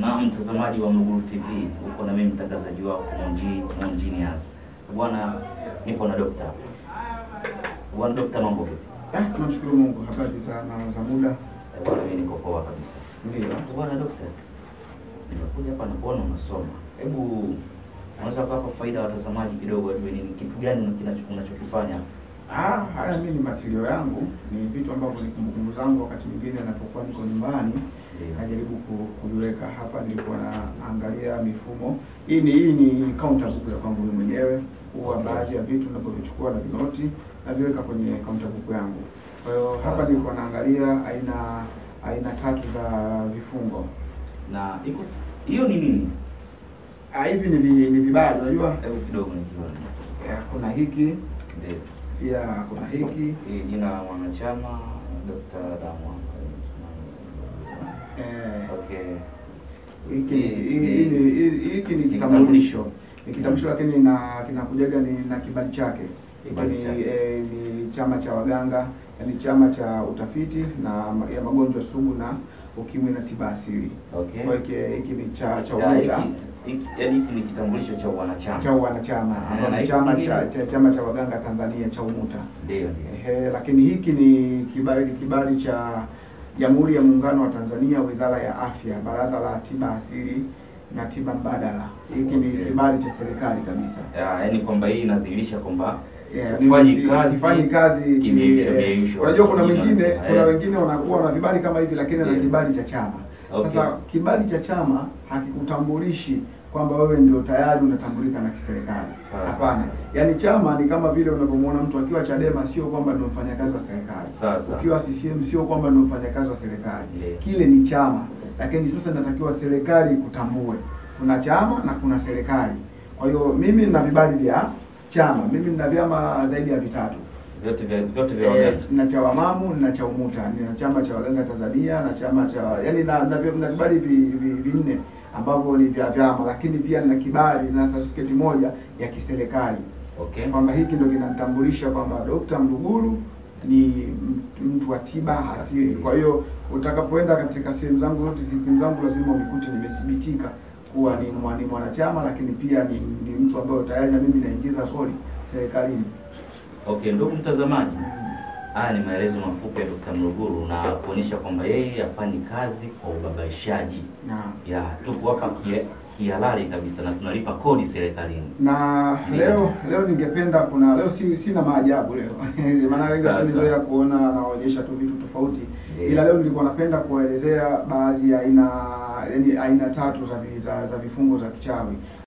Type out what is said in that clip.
na mtazamaji wa Mluguru TV, uko na mimi mtangazaji wako Monji Monjinias. Bwana, nipo na dokta. Bwana dokta, mambo vipi? Ah, tunamshukuru Mungu. Habari za na za muda? Eh, Bwana, mimi niko poa kabisa. Ndio. Bwana dokta, nimekuja hapa na kuona unasoma. Hebu unaweza kuwapa faida watazamaji kidogo, wajue nini kitu gani unachokifanya? Ah, haya mimi ni matilio yangu, ni vitu ambavyo ni kumbukumbu zangu. Wakati mwingine ninapokuwa niko nyumbani najaribu najaribu ku- kuviweka hapa. Nilikuwa naangalia mifumo hii, ni hii ni counter book ya kwangu mwenyewe. Huwa baadhi ya vitu ninavyovichukua na vinoti naviweka kwenye counter book yangu. Kwa hiyo hapa nilikuwa naangalia aina aina tatu za vifungo. Na iko hiyo ni nini? Ah, hivi ni vi- ni vibali, unajua Hebu kidogo nikiona. Yeah, kuna hiki Ndio. pia kuna hiki Hii jina la mwanachama Dr. Damwa. eh, Okay. Hiki ni- ni- ni ni kitambulisho. Ni kitambulisho lakini na kinakujaga ni na kibali chake. Hiki ni, eh, ni chama cha waganga yani chama cha utafiti na ya magonjwa sugu na ukimwi na tiba asili. Okay. hiki ni cha cha umoja. hiki- yaani ni kitambulisho cha wanachama. cha wanachama. Eh, ambao ni chama cha, cha chama cha waganga Tanzania cha UMUTA Ndio, ndio. Ehe, lakini hiki ni kibali kibali cha Jamhuri ya Muungano wa Tanzania, Wizara ya Afya, Baraza la Tiba Asili na Tiba Mbadala. Hiki ni Okay. kibali cha serikali kabisa. Ya, yaani kwamba hii inadhihirisha kwamba Yeah, Hufanyi kazi, sifanyi kazi. Unajua kuna Wengine kuna eh. wengine wanakuwa na vibali kama hivi lakini ana Yeah. kibali cha chama. Sasa kibali cha chama hakikutambulishi kwamba wewe ndio tayari unatambulika na kiserikali. Hapana. Yaani chama ni kama vile unavyomwona mtu akiwa Chadema sio kwamba ndio mfanyakazi wa serikali. Ukiwa CCM sio kwamba ndio mfanyakazi wa serikali. Kile ni chama. Lakini sasa natakiwa serikali kutambue Kuna chama na kuna serikali. Kwa hiyo mimi nina vibali vya chama. Mimi nina vyama zaidi ya vitatu. vyote vya vyote vya Eh, na cha wamamu na cha umuta nina chama cha waganga Tanzania na chama cha yani na na, vinne vi, vi, vi- ambavyo ni vya vyama, lakini pia nina kibali na certificate moja ya kiserikali Okay. kwamba hiki ndio kinanitambulisha kwamba Dr. Mluguru ni mtu wa tiba asili. Kwa hiyo utakapoenda katika sehemu zangu zote, sehemu zangu lazima unikute nimethibitika kuwa ni, mwa- ni mwanachama, lakini pia ni, ni mtu ambaye tayari na mimi naingiza kodi serikalini. Okay, ndugu mtazamaji, haya ni maelezo mafupi ya Dr. Mluguru na kuonyesha kwamba yeye afanyi kazi kwa ubabaishaji. Naam. Ya, tupo hapa ki- kihalali kabisa na tunalipa kodi serikalini. na leo leo ningependa kuna leo si sina maajabu leo maana wengi washanizoea kuona naonyesha tu vitu tofauti Yeah. ila leo nilikuwa napenda kuwaelezea baadhi ya aina yaani aina tatu za, za, za vifungo za kichawi